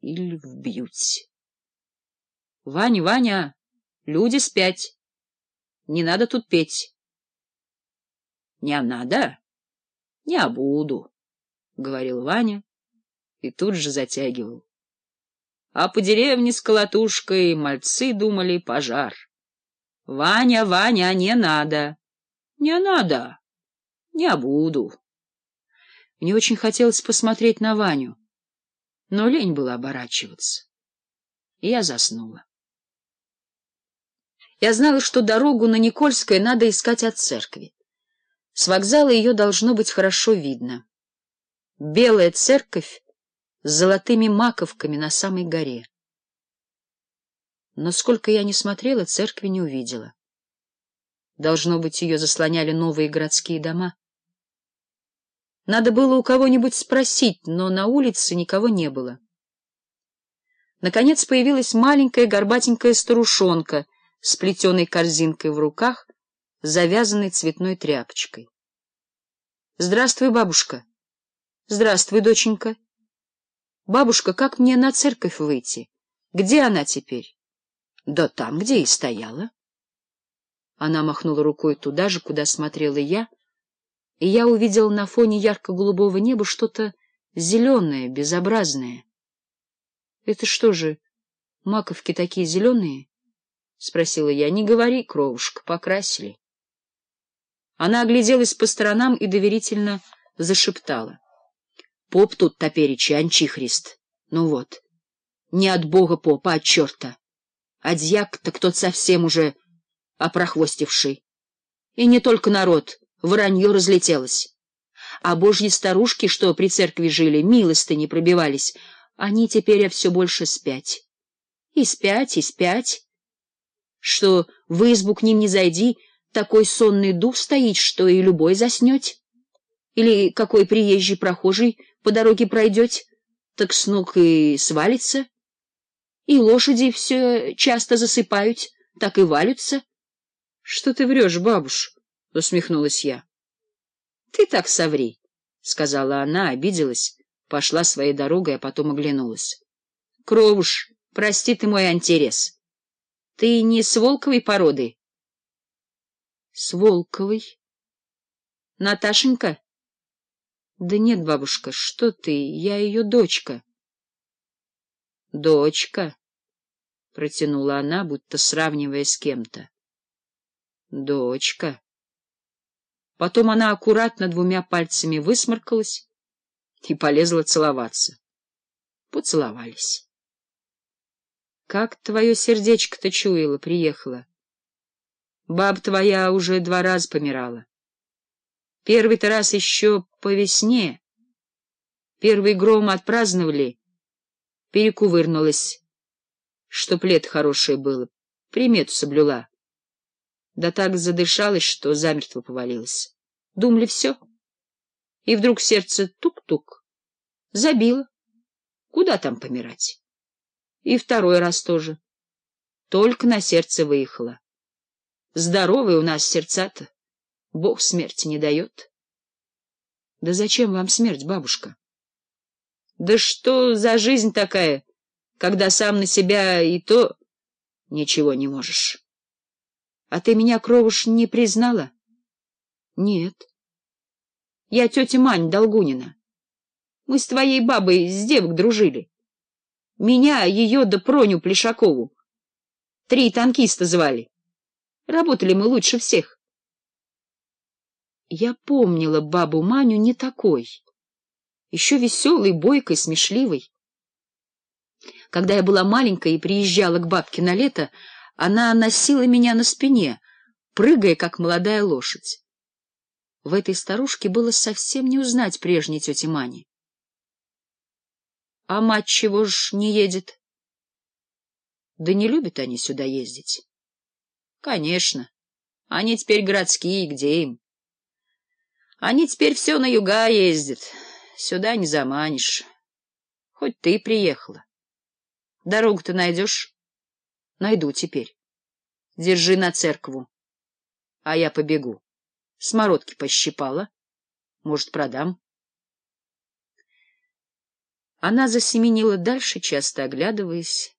или вбьюсь. — Ваня, Ваня, люди спять. Не надо тут петь. — Не надо? — Не буду, — говорил Ваня и тут же затягивал. А по деревне с колотушкой мальцы думали пожар. — Ваня, Ваня, не надо. — Не надо. — Не буду. Мне очень хотелось посмотреть на Ваню но лень было оборачиваться. И я заснула. Я знала, что дорогу на Никольское надо искать от церкви. С вокзала ее должно быть хорошо видно. Белая церковь с золотыми маковками на самой горе. Но сколько я не смотрела, церкви не увидела. Должно быть, ее заслоняли новые городские дома — надо было у кого-нибудь спросить, но на улице никого не было. Наконец появилась маленькая горбатенькая старушонка с плетеной корзинкой в руках, завязанной цветной тряпочкой. — Здравствуй, бабушка. — Здравствуй, доченька. — Бабушка, как мне на церковь выйти? Где она теперь? — Да там, где и стояла. Она махнула рукой туда же, куда смотрела я, — и я увидел на фоне ярко-голубого неба что-то зеленое, безобразное. — Это что же, маковки такие зеленые? — спросила я. — Не говори, кровушка, покрасили. Она огляделась по сторонам и доверительно зашептала. — Поп тут топереча, анчихрист. Ну вот. Не от бога попа, а от черта. А дьяк-то кто-то совсем уже опрохвостивший. И не только народ — вранье разлетелось. А божьи старушки, что при церкви жили, милостыни пробивались, они теперь все больше спять. И спять, и спять. Что в избу к ним не зайди, такой сонный дух стоит, что и любой заснете. Или какой приезжий прохожий по дороге пройдете, так с ног и свалится. И лошади все часто засыпают, так и валются. — Что ты врешь, бабушка? — усмехнулась я. — Ты так соври, — сказала она, обиделась, пошла своей дорогой, а потом оглянулась. — Кровуш, прости ты мой интерес. Ты не с волковой породы? — С волковой. — Наташенька? — Да нет, бабушка, что ты, я ее дочка. — Дочка, — протянула она, будто сравнивая с кем-то. — Дочка. Потом она аккуратно двумя пальцами высморкалась и полезла целоваться. Поцеловались. — Как твое сердечко-то чуяло, приехала. Баб твоя уже два раза помирала. Первый-то раз еще по весне. Первый гром отпраздновали. Перекувырнулась, чтоб лет хорошее было, примету соблюла да так задышалась, что замертво повалилась. Думали все. И вдруг сердце тук-тук забило. Куда там помирать? И второй раз тоже. Только на сердце выехало. Здоровые у нас сердца-то. Бог смерти не дает. Да зачем вам смерть, бабушка? Да что за жизнь такая, когда сам на себя и то ничего не можешь? — А ты меня, кровуш, не признала? — Нет. — Я тетя Мань Долгунина. Мы с твоей бабой с девок дружили. Меня, ее да Проню Плешакову. Три танкиста звали. Работали мы лучше всех. Я помнила бабу Маню не такой. Еще веселой, бойкой, смешливой. Когда я была маленькая и приезжала к бабке на лето, она носила меня на спине, прыгая, как молодая лошадь. В этой старушке было совсем не узнать прежней тети Мани. — А мать чего ж не едет? — Да не любят они сюда ездить. — Конечно. Они теперь городские, где им? Они теперь все на юга ездят. Сюда не заманишь. Хоть ты приехала. Дорогу-то найдешь? Найду теперь. Держи на церкву. А я побегу. Смородки пощипала. Может, продам? Она засеменила дальше, часто оглядываясь.